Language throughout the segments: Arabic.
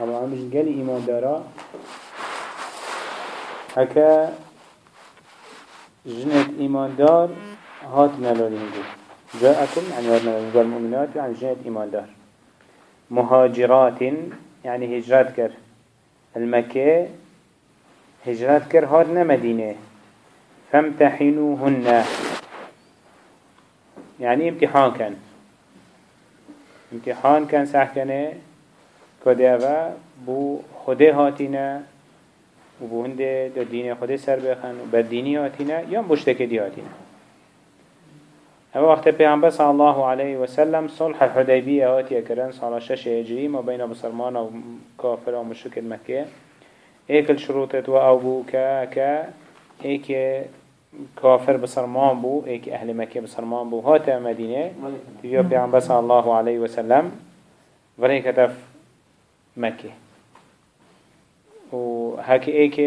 رب العالمين قال إيمان دارا. هكا جنة إيمان دار هات نلالي هنجو جاءكم يعني ورنا المؤمنات يعني جنة إيمان دار. مهاجرات يعني هجرات كر. المكة هجرات كر هارنا مدينة. فامتحنوهن. يعني امتحان كان. امتحان كان سحكنه كده بو خده هاتينا و بو هنده دا دين خده سر بخن و بر ديني هاتينا یا مشتك دي هاتينا اما وقت پیغمبر صلى الله عليه وسلم صلح الحديبية هاتي كرن صلى شش هجري ما بين بسلمان و كافر و مشرك المكة ايك الشروط و أو بو كا كا ايك كافر بسرمان بو ايك أهل مكة بسرمان بو هاتا مدينة تبيو صلى الله عليه وسلم. ورهي كتف مكة. و هكي إيك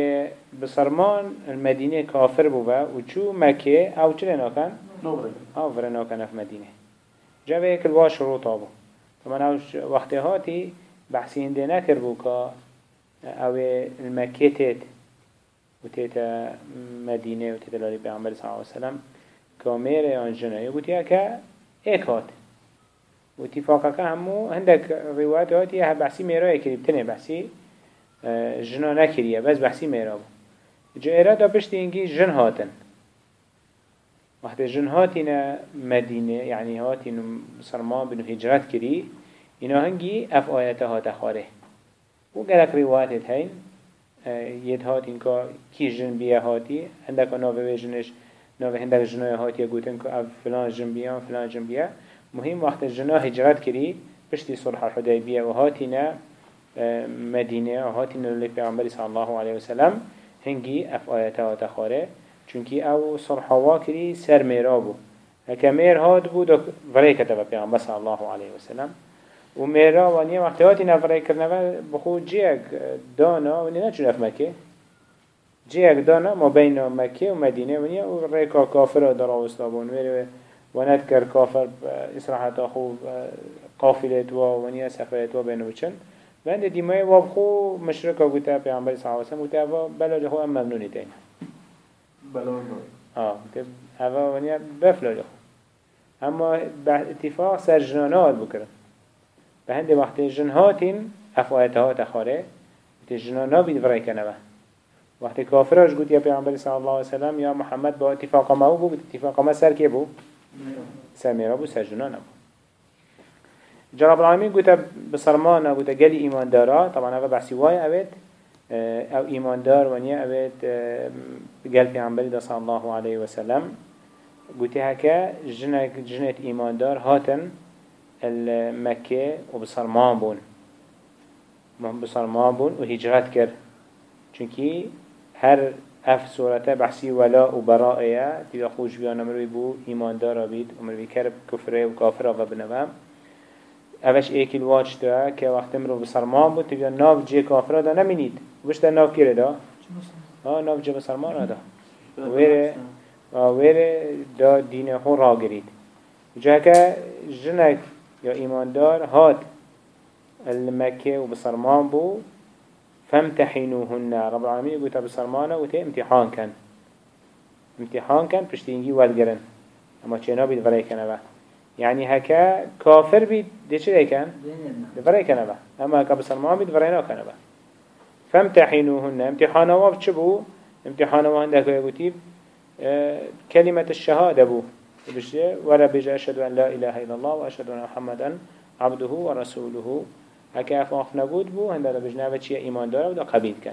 بسرمان المدينة كافر بو با و چو مكة؟ أو چلي ناكن؟ أو ورنا كان في مدينة. جاب إيك الوا شروطا بو طبعا أو وقت هاتي بحثي هنده نكر بو كا أو المكة تيت. وتيتا مدينة وتيتا لالي بيعمل صلى الله عليه وسلم. كامير عن جناية. وتيها كا إيك هات. واتفاقك همو هندك روايات هاتي ها بحثي ميرا يكري بتنه بحثي جنا نكريه بس بحثي ميرا جا ارادا بشتي انجي جن هاتن. وقت جن هاتنا مدينة يعني هاتين بسرمان بنو هجرات كري اینا هنگی اف آیت ها تخاره و گلک روایت هین ید هاتین که کی جن بیه هاتی هندک ناوه جنش ناوه هندک جنای هاتی گوتن که اف فلان جن بیه فلان جن بیه مهم وقت جنا هجرت کری پشتی صلح الحدیبیه و هاتینا مدینه و هاتینا للی پیغمبری صلی الله علیه وسلم هنگی اف آیت ها تخاره أو صلحوا کری سر میرا بو هکا میر هاد بود و ولی کتب پیغمبر صلی الله علیه وسلم. و میرا و نیم وقتی نفره کرنه بخود جیگ دانا و نه چون اف مکه؟ جیگ دانا ما بین مکه و مدینه و نیم و ریکا کافر ویره و ندکر کافر اسراحت خو قافلت و و نیم سفرت و بینو بچن و انده دیمای واب خو مشرکا گوتا پیغمبر صلی اللہ علیہ وسلم گوتا بلا ام ممنونی تین بلا آه هوا ونیا بفلا خو. اما اتفاق سر جنانات بکرن. به وقت جنهاتین افایت ها تخاره تی جنانا بید فرای کنه وقت کافراش گوت یا پیغمبر صلی الله علیه وسلم یا محمد با اتفاق ما بو اتفاق ما سر که بو سر میرا بو سر جنانا بو جرب العالمین گوت بسرمانا گوت گلی ایمان دارا طبعا اوه بحثی وای اوید أو ایمان دار ونیا اوید گل پیغمبر دا صلی الله علیه وسلم گوتی هکا جنت ایمان دار هاتن المكة وبصرمان بون. بصرمان بون وهجرات كر چونكي هر اف صورت بحثی ولا و برائه دیو خوش بیان امروی بو ایمان دارا بید امروی کرب کفره و کافر و بنوام اوش ایکی الواج دا که وقت امرو بسرمان بود دیگه ناف جه کافره دا نمینید. وش دا ناف کرده دا؟ ناف جه بسرمان دا ویره ویره دا دین خو را گرید. جا که جنک یا ایماندار هاد المکه و بسرمان بود فامتحنوهن. رب العالمين يقول بصرمانه وتي امتحان كان. امتحان كان بشتينجي والجرن اما چنا بيد فري كان يعني هكا كافر بيد دي چه كان كان با اما هكا بصرمان بيد فرينا كان فامتحنوهن. امتحانه واب چبو امتحانه وهندك يقول آه كلمة الشهادة بو. بشي ولا بيجي أشهد أن لا إله إلا الله وأشهد أن محمدا عبده ورسوله. هکه اف آخ نبود بو هنده را بجنه و چیه ایمان داره و دا قبیل کن.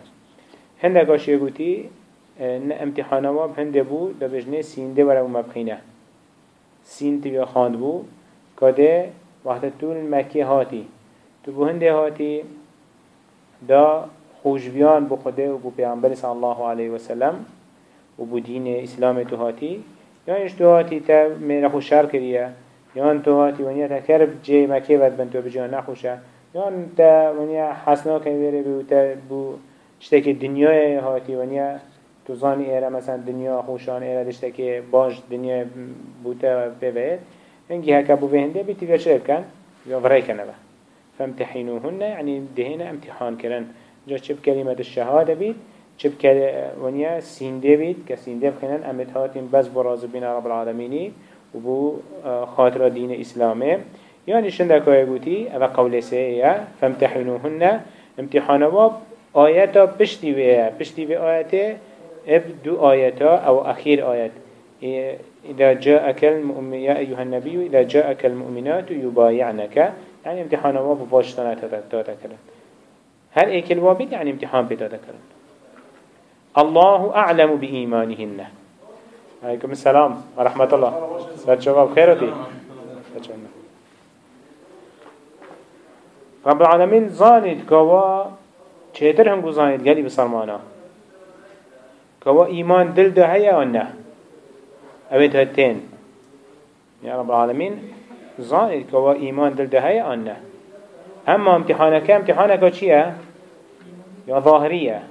هنده گاشه گوتی نه امتحانه ما هنده بو دا بجنه سینده وره و مبخینه. سینده یا خاند بو کده وقت تو مکی هاتی. تو بو هنده هاتی دا خوشبیان بو خوده و بو پیانبر صلی الله علیه وسلم و بو دین اسلام تو هاتی. یا اینش تو هاتی تا میره خوش شر کریه. یا تو هاتی و تا کرب جه مکی ود بنتو بجیان نخوشه. یان تا ونیا حسنا که میره به تا بو شته که دنیای هاتی ونیا تو زانی ایره مثلا دنیا خوشان ایره دشته که باش دنیا بوتا ببید انگی هکا بو بهنده بیتی و چه بکن یا ورای کنه با. فامتحینوهن یعنی دهنه امتحان کرن. جا چه بکلمه الشهاده بید چه ونیا سینده بید که سینده بخنن امتحاتیم بز براز بین رب العالمینی و بو خاطر دین اسلامه يعني شندك ويقولي هذا قول سيئة فامتحنوهن امتحان واب آياتا بشتي بيه بشتي بيه آياته اب دو آياتا أو أخير آيات إذا جاءك المؤمن يا أيها النبي إذا جاءك المؤمنات يبايعنك يعني امتحان واب باشتنا تتكلم هل ايك الوابد يعني امتحان بتتكلم الله أعلم بإيمانهن عليكم السلام ورحمة الله. سلام شباب خيرتي رب العالمين زانت كوا چهتر هنگو زانت گلی بسرمانا كوا إيمان دل ده هيا ونا اوید هتين يا رب العالمين زانت كوا إيمان دل ده هيا ونا اما امتحانك امتحانك چيه يا ظاهرية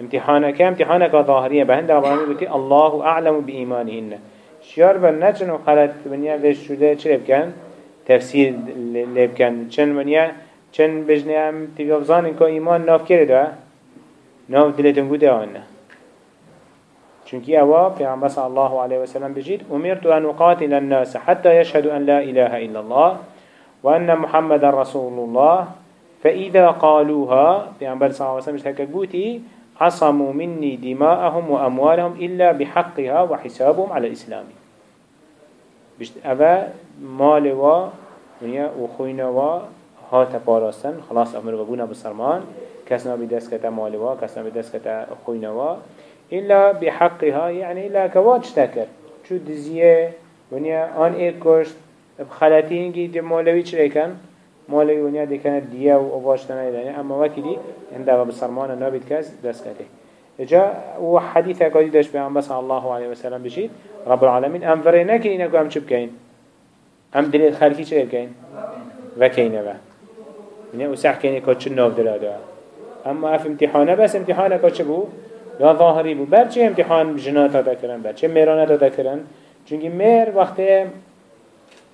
امتحانك امتحانك ظاهرية بهند رب العالمين بتي الله أعلم بإيمانهن شيار بر نچن و خلط بنيا وش شده چه بكن تفسير لبكن چن بنيا چن بجنه هم تبيبزان انكو إيمان ناف کرده ناف دلتن بوده آنه چونكي أوا پیغمبر صلى الله عليه وسلم بجيد أمرت أن أقاتل الناس حتى يشهدوا أن لا إله إلا الله وأن محمد رسول الله. فإذا قالوها پیغمبر صلى الله وسلم اشتكى قوتي عصموا مني دماءهم وأموالهم إلا بحقها وحسابهم على الإسلام. بشت أبا مال و وخوينا و هات باراستن خلاص أمر وبونا بسرمان. كسنا بدست كتا مال و كسنا بدست كتا خوينا و إلا بحقها يعني إلا كوات اشتكر شو دزيه ونيا آن إيه كشت بخلاتين جي مالوي چريكن مالوي ونيا دي كانت ديه و أباشتنا أما وكدي هنده بسرمان نابد كاس دست كته جاء وحديث قادي داش بيان بس الله عليه وسلم بشيد رب العالمين أم فرينا كي إنكو أم شب كين أم دليل خالكي چه كين وكينا با إنه وسح كين كو چن نوف دلادا أما أف امتحانه بس امتحانه كو بو؟ يا ظاهري بو. بر چه امتحان جنات دا کرن بر چه ميرانات دا کرن چونكي مير وقت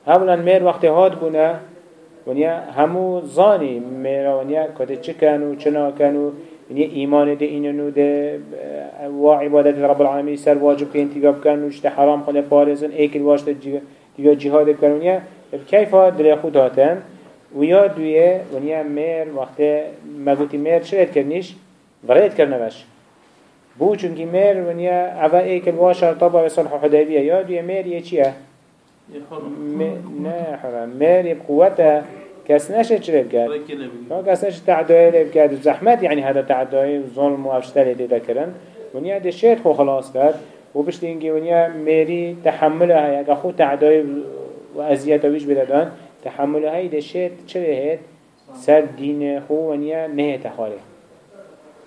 اولا مير وقت هاد بونه ونیا همو زانی میرا ونیا کده چه کنو چنا کنو ونیا ایمان ده اینو ده و عبادت رب العالمین سر واجب که انتگاب کن وشت حرام خود پارزن ایکل واشت دیگه جهاد کن. ونیا کیف ها دل خود هاتن؟ و یا دویه ونیا میر وقت مگوتی میر چرید کرنیش؟ ورید کرنوش بو چونکی میر ونیا اول ایکل واشر طبع صلح حدیبیه. یا دویه میر یه چیه؟ نه حرام مير بقوته كاس نشه چرب کرد كاس نشه تعدایه لب کرد زحمت يعني هذا تعدایه ظلم و افشتر ده ذكرن ونیا ده شيط خو خلاص کرد. و بشت اینگه ونیا میری تحمله های اگه خود تعدایه و ازیت ویش بدادن تحمله های ده چره هید سر دین خو ونیا نه تخاله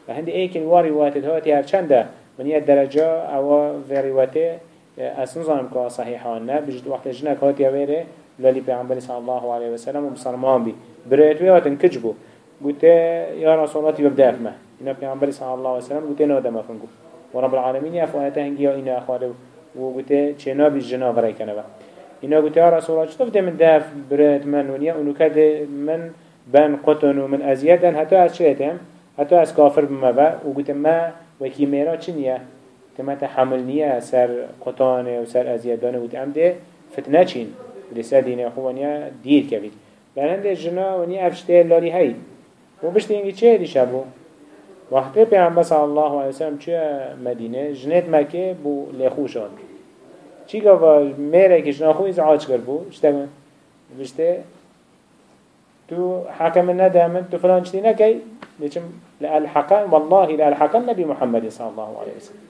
و هنده ایک الواری واتد هاتی هر چنده ونیا درجه او في رواته اسن ظنم که صحیحان نه بجد وقت جنک هاتی ویره للی پیغمبر صلی الله علیه و سلم مسلمان بی. برایت وی هاتن کجبو بوته یا رسول الله تیوب دافمه اینا پیغمبر صلی الله علیه و سلم بوته نو دم فنگو و رب العالمین افوانته هنگی اینا اخواره و بوته چنا بی جنا برای کنه اینا بوته یا رسول الله چطور من داف برایت من ونیا اونو کده من بن قطن و من ازیادن حتی از شیطم حتی از کافر بما با. و بوته ما وکی میرا چنیه تما تحمل نية سر قطانه و سر ازيادانه و تعمده فتنه چين لسا دين خوانيا دير كبير لأن هنده جنا ونيا افشته لالي هاي و بشته ينجي چه دي شبو وقتی پیامبر صلی الله علیه وسلم چه مدینه؟ جنت مکه بو لخوش آن چی گفت؟ میره که جنا خوی ازعاج کرد بو؟ اشتگن بشته تو حكم ندم تو فلان چتی نکی؟ لیچم لألحقن والله لألحقن نبي محمد صلى الله عليه وسلم.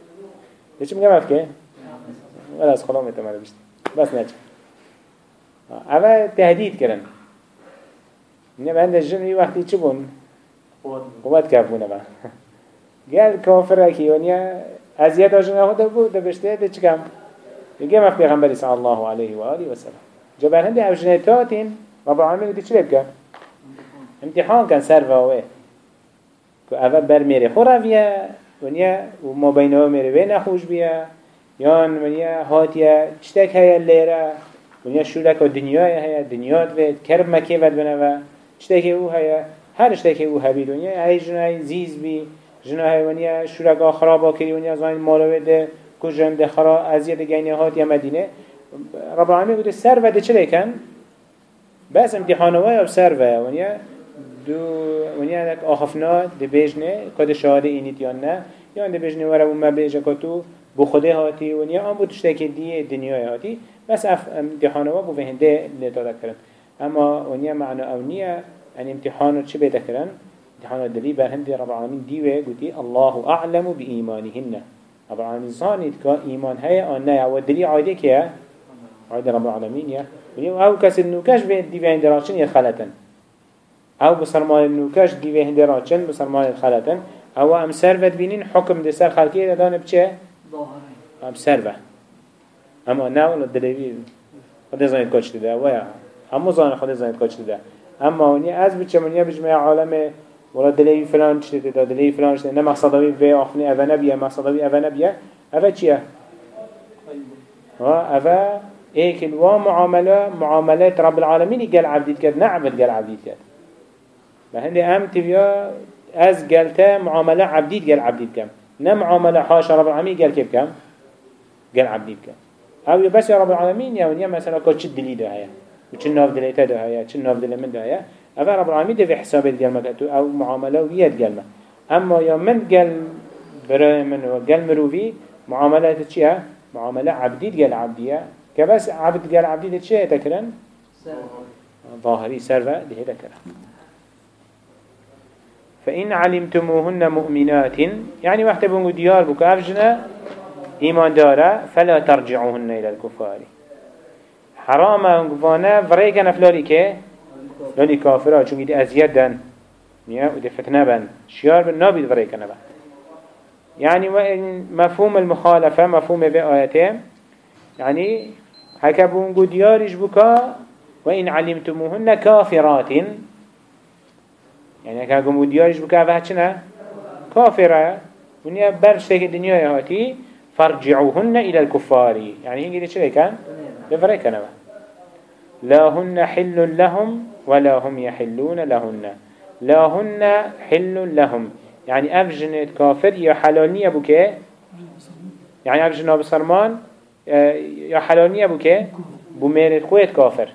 ليش مجمع في كه ولا أسخلا متمر بيشت بس نجم أما تهديد كرن إنما عند الجن وقت يشبون قوات كافونا ما قال كافر كيونيا أزياد أجنة هذا بو ده بشتى ده كم يجي ما في پیغمبر صلى الله عليه وآله وسلم جبان هندي أجنة تاتين رب العالمين بدي شلب كان امتحان كان سر واه كأول برميري خرافيا ونیا و ما بینه میره و نخوش بیا یان ونیا هاتیا چتک هیا لیره ونیا شولک و دنیای هیا دنیات وید کرب مکی ود بنوه شتاکی او هیا هر شتاکی او هبید ونیا هی جنای زیز بی جنای ونیا شولک خرابا کری ونیا زاین مالو ویده کجن ده خرا ازیاد گینه هات یا مدینه رب العالمین گوته سر وده چه لیکن؟ بس امتحانوه یا سر وده ونیا دو ونیا دک آخفنا ده بیجنه کد شهاده اینیت یا نه یا ده بیجنه وره اون مبیجه کتو بو خوده هاتی ونیا آن بود تشتکی دیه دنیای هاتی بس اف امتحانوه بو بهنده لتا کرن اما ونیا معنا أو نیه ان امتحانو چه بیده کرن؟ امتحانو دلی بر هنده رب العالمین دیوه گوتی الله اعلم بإيمانهن رب العالمین زانید که ایمان های آن نه. و دلی عایده که عایده رب العالمین یا و أو کسی نوکش به دیوه هندراشن یا خلطن. أو بسرمان نوکش دیوه هندراشن بسرمان خلطن. أو ام سرفت بینین حکم ده سر خلقی دانه بچه؟ ام سرفه اما نه ولا دلیوی خود زانید کچ دیده و یا همو زان خود زانید کچ دیده اما اونی از بچه منیا بجمع عالم ولا دلیوی فلان چه دیده دلیوی فلان چه نه مقصدوی به آخنی اوه نبیه مقصدوی اوه نبیه اوه چیه؟ ها اوه ايك الوا معاملة معاملات رب العالمين قال عبديت كد نعبد قال عبديت كد فهندي ام تبيا از قالتا معاملة عبديت قال عبديت كم نا معاملة حاشا رب العالمين قال كيف كم قال عبديت كم أو بس يا رب العالمين يا ونيا مثلا كو تشد دلي ده هيا. وچن ناف دليتا ده هيا چن ناف دل من ده هيا. اول رب العالمين ده في حسابات قال مكتو أو معاملة ويد قال ما. أما يا من قال برای من وقال مروفي معاملات چيها معاملة عبديت قال عبدية كبس عبد قال عبديت چه تكرن؟ ظاهري سرفة ده تكرن. فإن علمتموهن مؤمنات يعني وقت بنقول ديار بك أفجنا إيمان دارا فلا ترجعوهن إلى الكفار. حرام انقفانا فريقنا فلالي كه لالي كافرة چون دي أزياد دن. ودي فتنة بن شيار بن نابد فريقنا بن يعني مفهوم المخالفة مفهوم بآياتهم يعني هكا بونقو ديارش بكا وإن علمتموهن كافرات يعني هكا بونقو ديارش بكا فهتشنا كافرة ونيا برشتك الدنيا هاتي فارجعوهن إلى الكفار. يعني هنجي دي شلي كان؟ بفرق كان لا هن حل لهم ولا هم يحلون لهن. لا هن حل لهم. يعني أفجنت كافر يا حلالنية بكي يعني أفجنا بصرمان يا حلالنية بكي بميرت خويت كافر.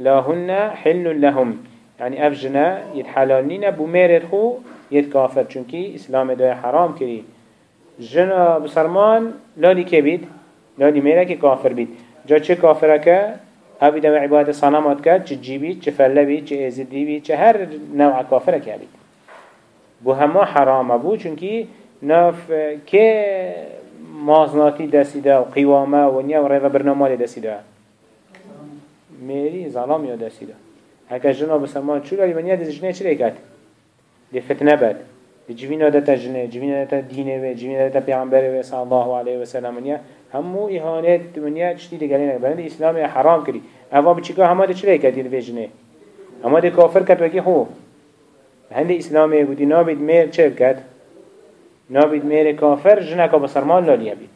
لا هن حل لهم. يعني أفجنا يتحلالنين بميرت خو يت كافر چونكي إسلام دوية حرام كري جنا بسرمان بید؟ لالی میره که کافر بید؟ جا چه که هاوی دم عبادت صنمات کرد چه جیبید چه فله بید چه ازدی بید چه هر نوع کافره که بید. بو همه حرامه بو چونکی ناف که مازناتی دستیده و قیوامه و نیا و ریوه برنامه دستیده میری ظلام یا دستیده هکه جنا بسرمان چو لالی منیا دست جنه چه؟ دی فتنه بد. دی جوینا دتا جنه جوینا دتا دینه و جوینا دتا پیغمبر و صلی الله علیه و سلم همو ایهانت منیا چتی دیگری بلند اسلام حرام کری اوا بچیکا همه ده چرا کردی دی جنه همه ده کافر کرد وکی خو. هند اسلامی بودی نابید میر چه کرد نابید میر کافر جنکا بسرمان لالیه بید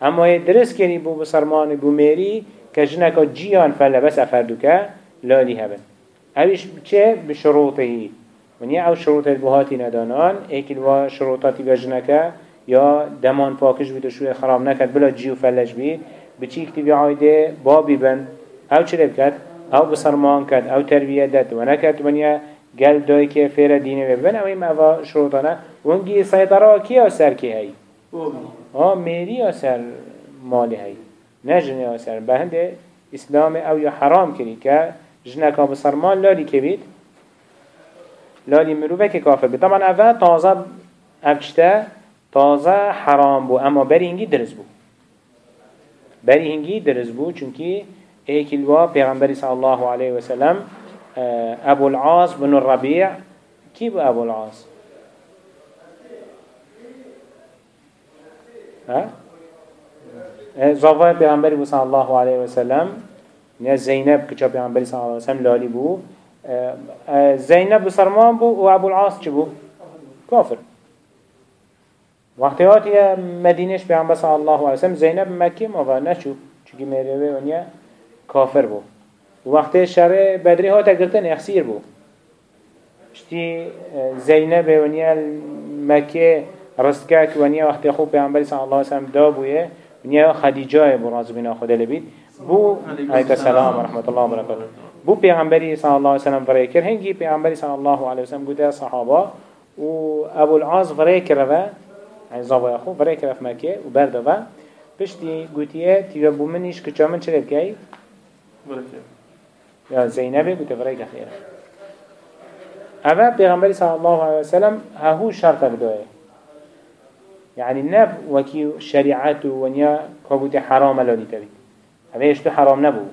اما درست کردی بو بسرمان بو میری که جنکا جیان فله بس افردو که لالی هبن اویش چه؟ بشروطهی ونیا أو شروط البهاتی ندانان ایکل و شروطاتی بجنکه یا دمان پاکش بید و شوی خراب نکد بلا جیو فلش بید بچی اکتیبی عایده بابی بن. أو چه بکد أو بسرمان کد أو تربیه داد و نکد ونیا گل دای که فیر دینه ببن أو ایم أو شروطانه. ونگی سیطره کی أو سر کی هی؟ آه میری أو سر مالی هی؟ نه جنه أو سر. به هنده اسلام أو یا حرام کری که جنکا بسرمان لالی که بید. لالی مروفه که کافر بید طبعا اوه تازه افچته تازه حرام بو اما بری هنگی درز بو بری هنگی درز بو چونکی ایکلوا پیغمبری صلی الله علیه وسلم ابو العاص بن الربيع کی بو ابو العاص؟ ها؟ زوای پیغمبری صلی الله علیه وسلم نه زینب که پیغمبری صلی الله علیه وسلم لالی بو زینب بسرمان بو و ابو العاص چه بو؟ کافر. وقتی هاتی مدینش پیامبر صلی الله علیه وسلم زینب مکی ما نشو چونکه میره ونیا کافر بو. وقتی شر بدری ها تگرتن اخسیر بو. شتی زینب ونیا مکی رستکک ونیا وقتی خوب پیامبر صلی الله علیه وسلم دا بویه ونیا خدیجه بو راز بنا خود لبید. بو علیک السلام و رحمت الله و برکاته بو پیامبری صلی الله علیه وسلم فرای کرد هنگی پیامبری صلی الله علیه وسلم گوده صحابه و ابو العاص فرای کرد يعني زاوية أخو برای کرد مکه و برده و پشتی گوتیه تیوه بو منیش کچا من چرد کی؟ یا زینبه گوته برای که خیره اوه پیغمبری صلی الله علیه وسلم ههو شرط بدوه يعني نب وكي شريعته ونيا كابوتي حرام لوني تبي هذا يشتو حرام نبو.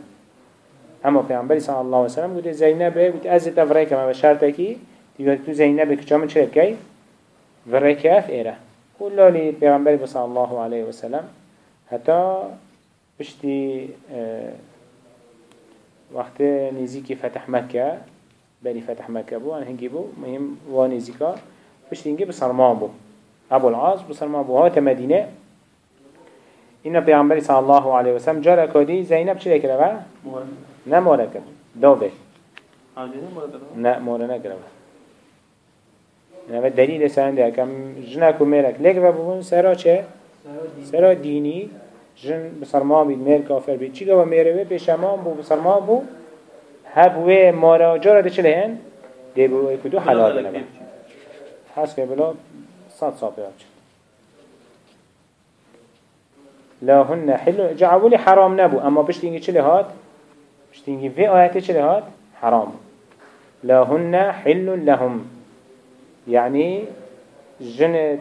أما پیغمبر صلی الله علیه وسلم گفت زینب گفت از تفریق ما به شرط کی دیگه تو زینب که چامن چه کی ورک اف ایره كل لی پیغمبر صلی الله علیه وسلم. حتی بشتی آه، وقت نزیکی فتح مکه بني فتح مكة بو أنا هنجي بو مهم زكا بش تنجي بسرمان بو أبو العاص بسرمان بو هات مدينة إن بيعمر صلى الله عليه وسلم جرى كودي زينب شو ذكر بقى؟ نه مورا کرد دو به نه مورا نکرد نه دلیل سنده کم جنک و میرک لیک و ببون سرا چه؟ سرا دینی جن بسرما بید میر کافر بید چی گوه میره بی پیشمان بو بسرما بو. هبوه مارا. جارا ده چه لهن؟ ده بو کدو حلال بلنه حس که بلا صد صافی آج لا هن حلو جعبولي حرام نبو اما بشت اینگه چه؟ بشتينجي في آيات چه حرام لهن حل لهم. يعني جنت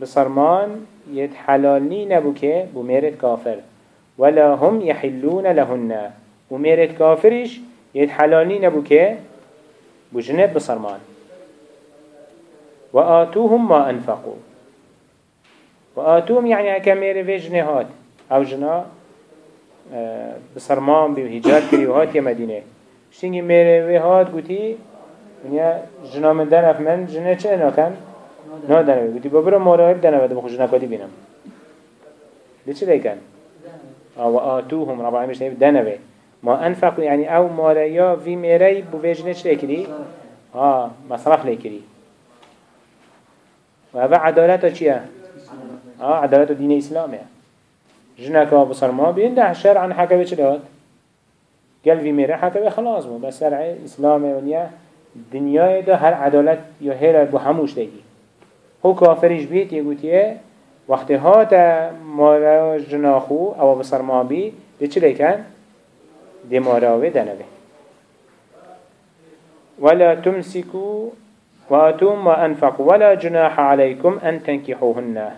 بصرمان يتحلالني نبوكي بميرت كافر ولا هم يحلون لهن. وميرت كافرش يتحلالني نبوكي بجنت بصرمان وآتوهم ما أنفقوا وآتوهم يعني هكا ميري في جنهات أو جناه بسرمان بي هجرت كري وهات يا مدينة شتينجي ميري وهات قوتي ونیا جنا من دنف من جنه چه نکن؟ نه دنوی گوتی ببرو مراهب دنوی دو بخو جنا کدی بینم. دی چه دیکن؟ أو آتوهم رب العالمين شنو دنوي ما أنفق يعني أو ماريا في ميري بوجنة شكري آه مصرف لكري وهذا عدالته چيا؟ آه عدالته دين إسلامي جنك بصر ما بين ده شرعا داد؟ قال في ميرا حكى خلاص مو بس شرع اسلام ونيا دنيا ده هر عدالت يا هير بو هموش دگی هو كافرش بيت يقوليه وقت هات مارا جناخو أو بصر ما بي ده چه لكن ده ماراوه دنوه ولا تمسكوا واتوم ما أنفقوا ولا جناح عليكم أن تنكحوهن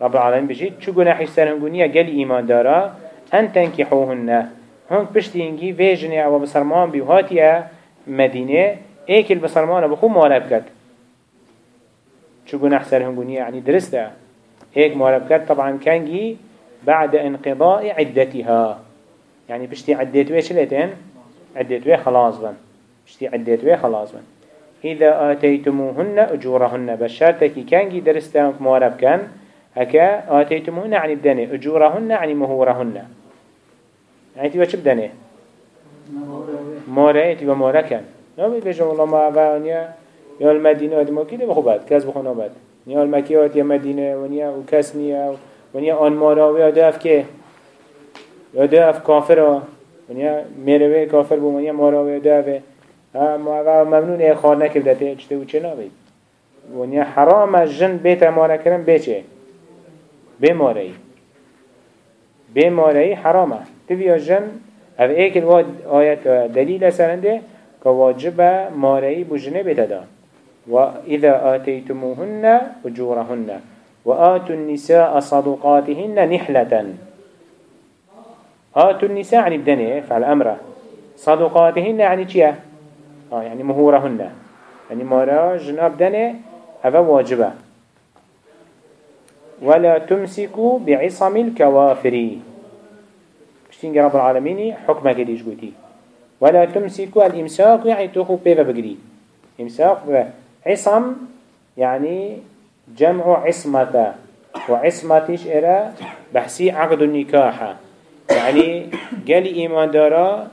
رب العالمين بجيت شو جناحي سرنگونية قل إيمان دارا أن تنكحوهن هون پشتی انگی ویجنی أو بسرمان بی هاتیه مدینه ایکل بسرمان بخو مارب کرد شو گناح سرهنگونية يعني درسته. هيك مارب کرد طبعا كانجي بعد انقضاء عدتها يعني بشتي عدتوه شلتين عدتوه خلاص بن. بشتي عدتوه خلاص بن. إذا آتيتموهن أجورهن بشرتك كانجي درسته مارب كان هكا آتيتموهن يعني بدنه أجورهن يعني مهورهن. يعني تبا چه بدنه ماره تبا ماره كان. نامي بيجم الله ما أبانيا يا المدينة ودي كده بخو بعد كاس بخو نابد يا المكيات يا مدينة ونيا وكاسنيا ونيا آن مارا ويا داف كه يا داف كافرة ونيا ميروي كافر بو ونيا مارا ويا دافه ها ما ممنون إيه خار نكبدته چته و چه نابد ونيا حرام جن بيت مارا كرن بيچه. بماري بماري حرامه تبي جن هذا ايك الواد آيات دليل سرنده كواجب ماري بجنه بتدا وإذا آتيتموهن أجورهن وآتوا النساء صدقاتهن نحلة آتوا النساء يعني بدنه فعل أمره صدقاتهن يعني چيه؟ آه يعني مهورهن يعني مارا جناب دنه هذا واجبه ولا تمسكوا بعصم الكوافر. بشتين رب العالمين حكمة كديش قوتي ولا تمسكوا الإمساك يعني تخو بيفا بقري إمساك عصم يعني جمع عصمة. وعصمتش إرى بحسي عقد النكاح. يعني قال إيمان دارا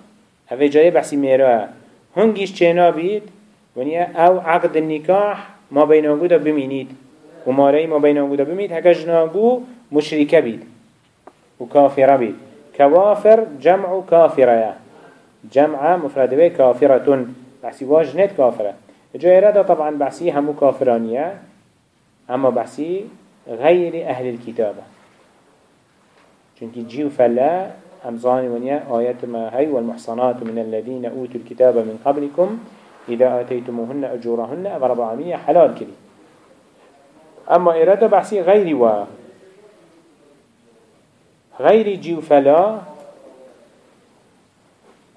هذا جاي بحسي ميرا. هنگيش چنا بيت ونيا أو عقد النكاح ما بين وجوده بمينيد وماري ما بين وجوده بمينيد هكا جناغو مشركة بيت وكافرة بيت كوافر جمع كافرة جمع مفرد به كافرة بحسي واجنت كافرة جاي ردا طبعا بحسي همو كافرانية اما بحسي غير أهل الكتابة. چونك جيو فلا أمزاني ونيا آيات ما هي والمحصنات من الذين أوتوا الكتاب من قبلكم إذا آتيتموهن أجورهن أغرب عمية حلال كري أما إرادة بحسي غير و غير جيو فلا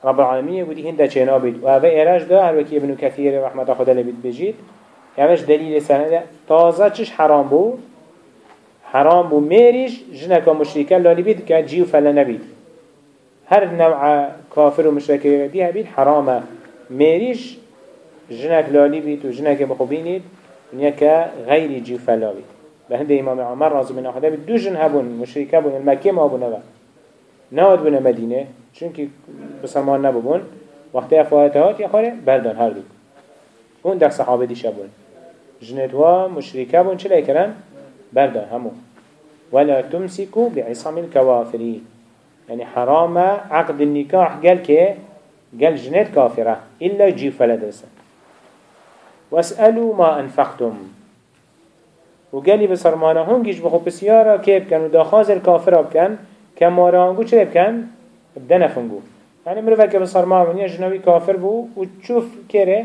رب العالمين يقول هنده چنا بيت. وهذا إراج ده هل وكي ابن كثير رحمة خدا لبيت بجيت. يعمش دليل سنة تازه چش حرام بو. حرام بو ميريش جنكا مشركة لالي بيت كجيو فلا نبيت. هر نوع كافر ومشركة بيها بيت حرامه. ميريش جنك لالي بيت وجنك بخبينيت ونيكا غير جيو فلا بيت بهند إمام عمر رضي من أخذ دو جن هبون مشركة بون المكة ما بون هبون نهاد بون مدينة چونكي بسلمان نبون وقت أفواتهات يا خاله بردان هر دو. اون در صحابه دیشه بون جنتوا مشركة بون چلا يكرن بردان همو ولا تمسكوا بعصام الكوافرين يعني حرام عقد النكاح قال كي قال جنت كافرة إلا جيب فلدرسه واسألوا ما أنفقتم. وقالي بسرمانا هنگيش بخو بسيارة كيب كان ودا خازر كافر بكن كمارا هنگو چه بكن بدنا فنگو يعني مروفا که بسرمانا ونيا جنوي كافر بو وتشوف كيره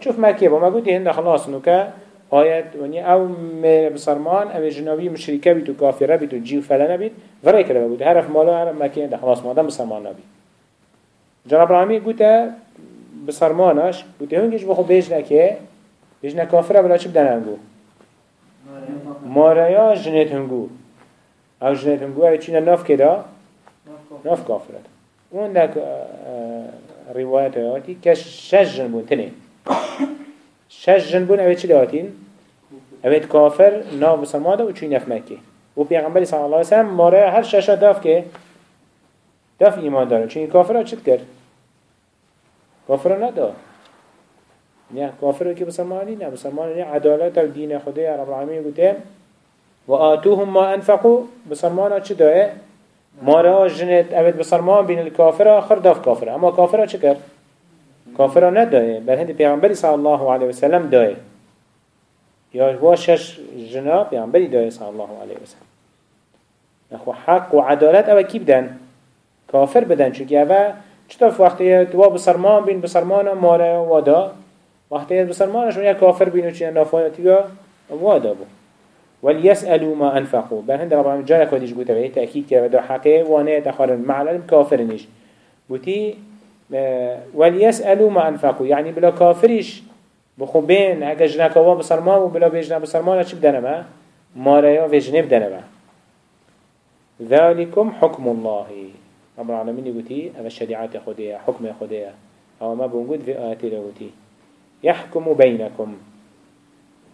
تشوف مكي بو ما قلتي هنده خلاص نوكا آيات ونيا أو بسرمان أو جنوي مشركة بيتو كافرة بيتو جيو فلنا بيت فرأي كده بقول هرف مالا هرف مكي هنده خلاص ما دام بسرمان نبي جناب العالمين قلت بسرمانش قلت هنگيش بخو بيج نكه بيج نكافره بلا چه بدن هنگو ماریا جنت هنگو او جنت هنگو او چینا ناف کدا ناف کافرت اون دک روایت آتی که شش جن بون تنه. شش جن بون او چی داتین؟ اوید کافر ناف بسرماده و چوی نف مکه و پیغمبری صلی الله علیه وسلم ماریا هر شش داف که داف ایمان داره. چون کافر ها چید کرد؟ کافر ندار. نه کافر که بسرمانی نه. بسرمانی عدالت و دین خدای رب العالمین گوته و آتوهم ما انفقوا بسرمانا چه داره؟ ما را جنت اوید بسرمان بین الكافر آخر داف کافر. اما کافر چه کرد؟ کافر نداره. بل هند پیغمبری صلی الله علیه وسلم داره. یا هو شش جنا پیغمبری داره صلی الله علیه وسلم. نخو حق و عدالت أو کی بدن؟ کافر بدن. چونکه اوه چطور وقتی تو بسرمان بین بسرمان ماره وادا؟ وقتی بسرمانش ونیا کافر بینو چیه نافایتیگا وادا بو وليسألوا ما أنفقوا. بل هند رب العالمين جالك وديش قوتا بهي تأكيد كده بدو حقه وانه تخار معلم كافر نيش بوتي وليسألوا ما أنفقوا. يعني بلا كافرش بخو بين هكا جناك وان بسرمان وبلا چه بدنا ما ماريا ويجنه بدنا ما ذلكم حكم الله. رب العالمين يقولي أما الشريعات خدية حكم خدية أو ما بنقول في آياتي لغوتي يحكم بينكم.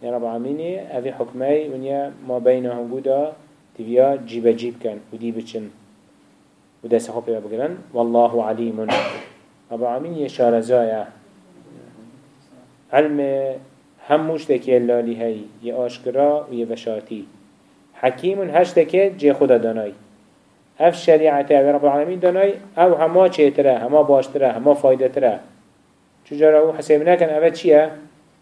يا رب العالمين أفي حكمي ونيا ما بينهم قودا تبيا جيب جيب كان ودي بچن ودا سخوب بقرن والله عليم. رب العالمين يشار زايا. علم هموش تكي اللالي هاي. يا آشكرا ويا بشارتي. حكيم هشتكي جي خدا داناي. اف شریعت و رب العالمین دانای او همه چیتره همه باشتره همه فایده تره چجورا او حساب نکن اوه چیه؟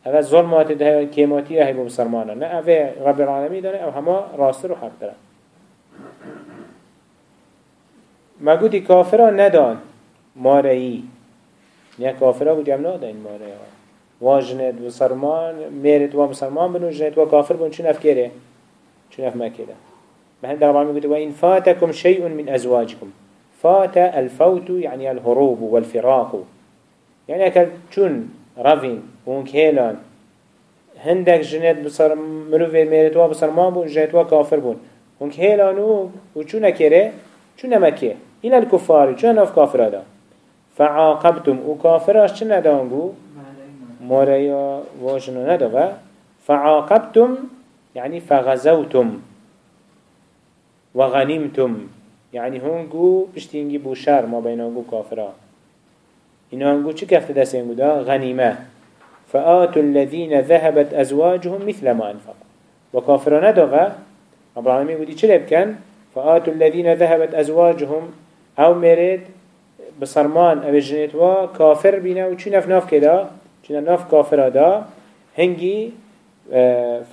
اوه ظلمات ده کیماتی رهی به مسلمانان نه اوه رب العالمین دانای او همه راست رو حق تره مگودی کافره ندان ماره ای نه کافرا گودی هم نادن ماره ای واجند و سرمان میرد و مسلمان بنو جند و کافر بنو چون اف کره چون اف مکره بهند رب العالمين قلت وإن فاتكم شيء من أزواجكم فات الفوت يعني الهروب والفراق يعني اكل چون رفين ونك هيلان هندك جنت بصر مروفي ميرتوا بصر ما بون جنتوا كافر بون ونك هيلانو وچون كره چون مكيه إلى الكفار چون نف كافر هذا فعاقبتم وكافراش چن ندانگو ماريا واجنو ندغا فعاقبتم يعني فغزوتم وغنمتم. يعني هنگو بشتينجي بوشار ما بين هنگو كافرا إنه هنگو چه كفت دستين دا غنيمة فآتوا الذين ذهبت أزواجهم مثل ما أنفقوا. وكافرنا دغا رب العالمين ودي چه لبكن فآتوا الذين ذهبت أزواجهم. أو مرد بصرمان أو جنتوا كافر بينا و چون ناف كدا چون ناف كافر دا؟ هنگي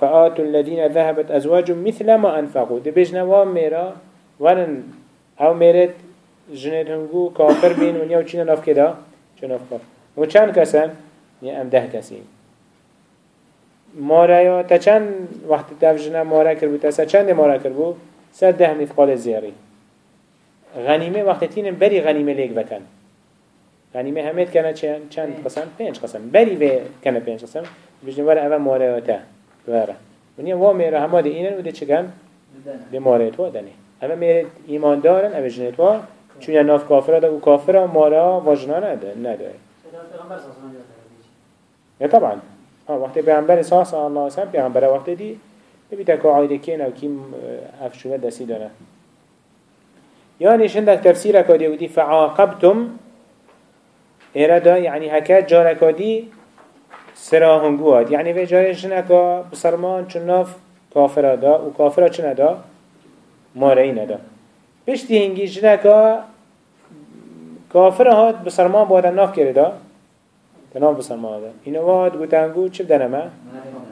فآتوا الذين ذهبت أزواجهم مثل ما أنفقوا. دي بجنا وام ميرا ورن أو مرد جنت هنگو كافر بين ونيا و چون ناف كدا چون ناف كافر؟ و چند كسن؟ يعني أم ده كسين. ماره یا تا چند وقت تفجنا ماره کرد بود تا چند ماره کرد بود سر ده مثقال زیاری غنیمه وقت تینم بری غنیمه لیک بکن غنیمه همه کنه چند چند قسم؟ پنج قسم. بری و کنه پنج قسم. بجن ور اوه ماره آتا وره ونیا وا میره همه ده اینن و ده چگم؟ ده ماره تو دنه اوه میره ایمان دارن اوه جنه تو چون ناف کافره ده و کافره ماره واجنا نده نداره نه طبعا وقتی پیامبر ساس الله اسم پیامبر وقتی دی نبی که عایده که نو کیم افشوه دستی داره یعنی در تفسیر کادی فعاقبتم ایرادا یعنی هکت جارکادی سراهم گواد یعنی به جای جنگا بسرمان چون چناف کافر دا و کافرا چنه دا مارعی ندا. پشتی هنگی جنگا کافر هات بسرمان بادا ناف کرده تنام بسرمان دا اینو واد گوتنگو چه بدنمه؟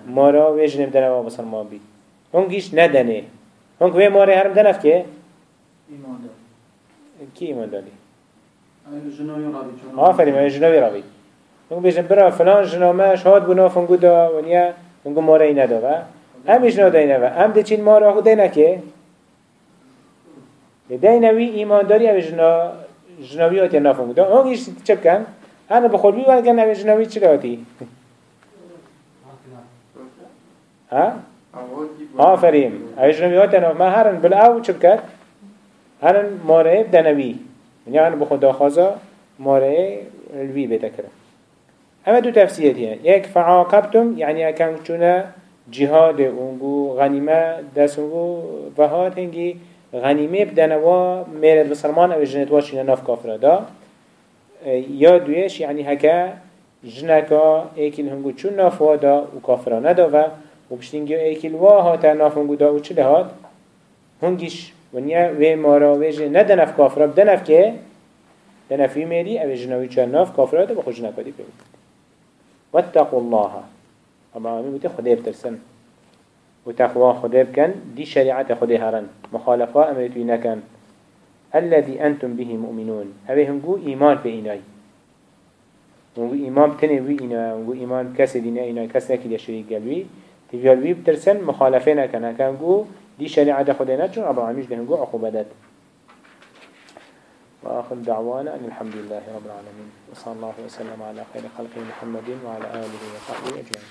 مارا ویجنم دنما بسرمان بی. هنگیش ندنه. هنگ وی ماره هرم دنف که؟ ایمان دا کی ایمان دادی آفرین ما جنوی راوی؟ اون بیشتر برای فلان جنامه شهاد بنا فنگودا ونیا ما را این دا و همیش نادا این و هم ده چین را خود دینه که دینوی ایمانداری اوی جنا جناوی آتی نافنگودا اون ایش چه بکن؟ هنو بخور بی ورگن اوی جناوی چرا آتی؟ ها؟ آفرین اوی جناوی آتی نافنگودا ما هرن بلعو چه بکن؟ هرن ماره دنوی یعنی هنو بخور داخوازا ماره الوی کرد. اما دو تفسیریه. یک فعاقبتم یعنی اکم چونه جهاد اونگو غنیمه دست اونگو و هات هنگی غنیمه بدن و میرد بسلمان او جنت واشینه ناف کافره دا. یا دویش یعنی هکه جنکا ایکیل هنگو چون ناف دا و کافره ندا و و بشتینگی ایکیل وا هاتا ناف هنگو دا و چه لهات هنگیش و نیا و مارا و جن نده دنف کافره بدنف که؟ دنفی میری او جنوی چون ناف کافره دا بخو جنکا دی پیوید واتقوا الله. أما آمین بودی خدا بترسن و تقوا خدا بکن دی شریعت خدا هرن مخالفه امریتوی نکن الذي أنتم به مؤمنون. هذا هنقو إيمان بإناي هنقو إيمان بتني بي إنا هنقو إيمان كسي دينا إنا كسي نكي دي شريك قلبي تفيال بي بترسن مخالفين كان هنقو دي شريعة چون أبو عميش ده هنقو عقوبتات وآخر دعوانا أن الحمد لله رب العالمين. وصلى الله وسلم على خير خلقه محمد وعلى آله وصحبه أجمعين.